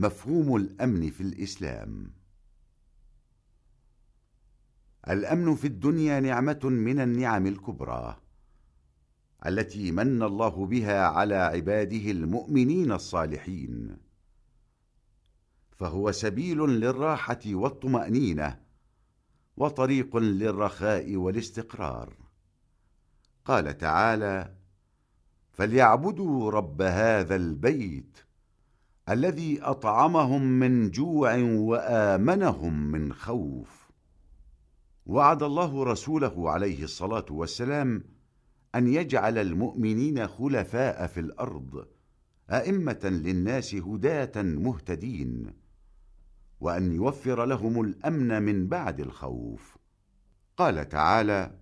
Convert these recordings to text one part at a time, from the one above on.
مفهوم الأمن في الإسلام. الأمن في الدنيا نعمة من النعم الكبرى التي من الله بها على عباده المؤمنين الصالحين. فهو سبيل للراحة والطمأنينة وطريق للرخاء والاستقرار. قال تعالى فليعبدوا رب هذا البيت الذي أطعمهم من جوع وآمنهم من خوف. وعد الله رسوله عليه الصلاة والسلام أن يجعل المؤمنين خلفاء في الأرض أئمة للناس هداة مهتدين وأن يوفر لهم الأمن من بعد الخوف. قال تعالى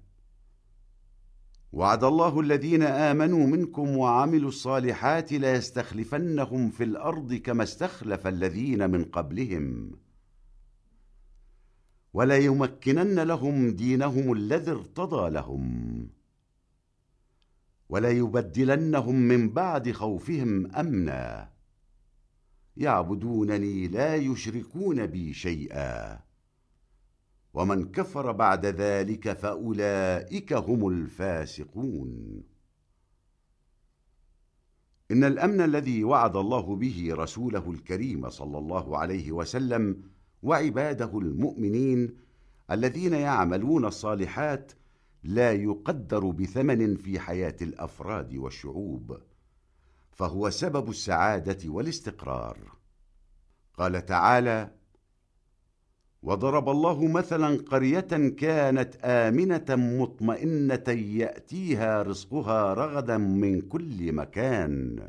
وعد الله الذين آمنوا منكم وعملوا الصالحات ليستخلفنهم في الأرض كما استخلف الذين من قبلهم. وليمكنن لهم دينهم الذي ارتضى لهم. وليبدلنهم من بعد خوفهم أمنا. يعبدونني لا يشركون بي شيئا. ومن كفر بعد ذلك فأولئك هم الفاسقون. إن الأمن الذي وعد الله به رسوله الكريم صلى الله عليه وسلم وعباده المؤمنين الذين يعملون الصالحات لا يقدر بثمن في حياة الأفراد والشعوب فهو سبب السعادة والاستقرار. قال تعالى وضرب الله مثلا قرية كانت آمنة مطمئنة يأتيها رزقها رغدا من كل مكان.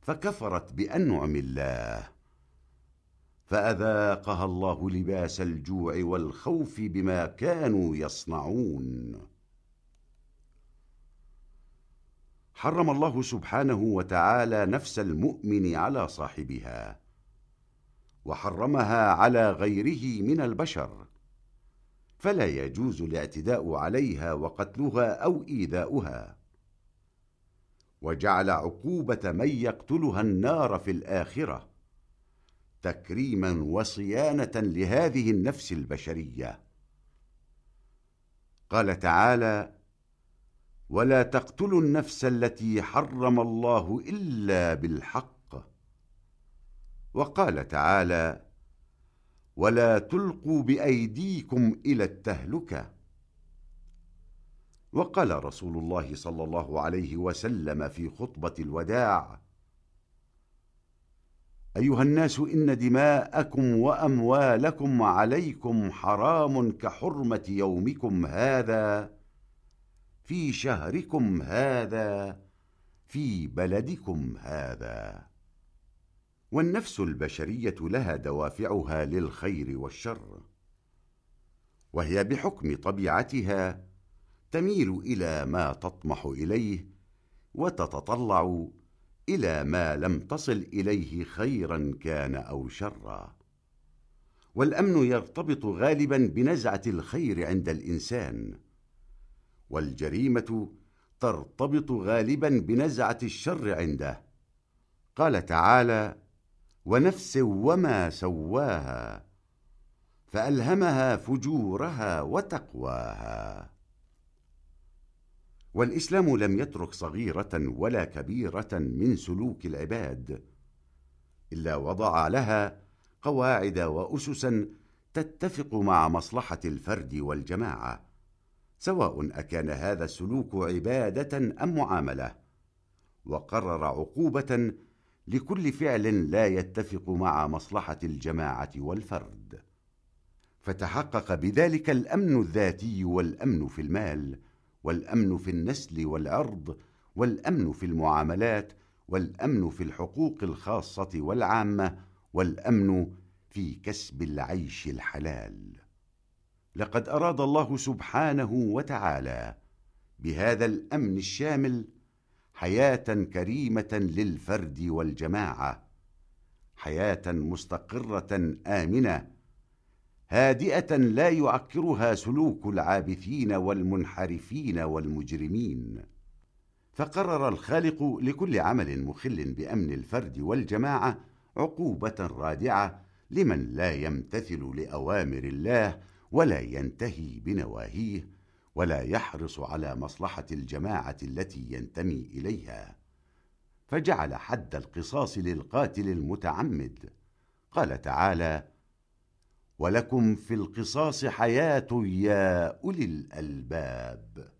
فكفرت بأنعم الله. فأذاقها الله لباس الجوع والخوف بما كانوا يصنعون. حرم الله سبحانه وتعالى نفس المؤمن على صاحبها. وحرمها على غيره من البشر. فلا يجوز الاعتداء عليها وقتلها أو إيذاؤها. وجعل عقوبة من يقتلها النار في الآخرة تكريما وصيانة لهذه النفس البشرية. قال تعالى ولا تقتلوا النفس التي حرم الله إلا بالحق وقال تعالى ولا تلقوا بأيديكم إلى التهلكة. وقال رسول الله صلى الله عليه وسلم في خطبة الوداع أيها الناس إن دماءكم وأموالكم عليكم حرام كحرمة يومكم هذا في شهركم هذا في بلدكم هذا. والنفس البشرية لها دوافعها للخير والشر. وهي بحكم طبيعتها تميل إلى ما تطمح إليه وتتطلع إلى ما لم تصل إليه خيرا كان أو شرا. والأمن يرتبط غالبا بنزعة الخير عند الإنسان والجريمة ترتبط غالبا بنزعة الشر عنده. قال تعالى ونفس وما سواها فألهمها فجورها وتقواها. والإسلام لم يترك صغيرة ولا كبيرة من سلوك العباد إلا وضع لها قواعد وأسسا تتفق مع مصلحة الفرد والجماعة سواء أكان هذا السلوك عبادة أم معاملة وقرر عقوبة لكل فعل لا يتفق مع مصلحة الجماعة والفرد. فتحقق بذلك الأمن الذاتي والأمن في المال والأمن في النسل والعرض والأمن في المعاملات والأمن في الحقوق الخاصة والعامة والأمن في كسب العيش الحلال. لقد أراد الله سبحانه وتعالى بهذا الأمن الشامل حياة كريمة للفرد والجماعة حياة مستقرة آمنة هادئة لا يعكرها سلوك العابثين والمنحرفين والمجرمين. فقرر الخالق لكل عمل مخل بأمن الفرد والجماعة عقوبة رادعة لمن لا يمتثل لأوامر الله ولا ينتهي بنواهيه. ولا يحرص على مصلحة الجماعة التي ينتمي إليها. فجعل حد القصاص للقاتل المتعمد. قال تعالى ولكم في القصاص حياة يا أولي الألباب.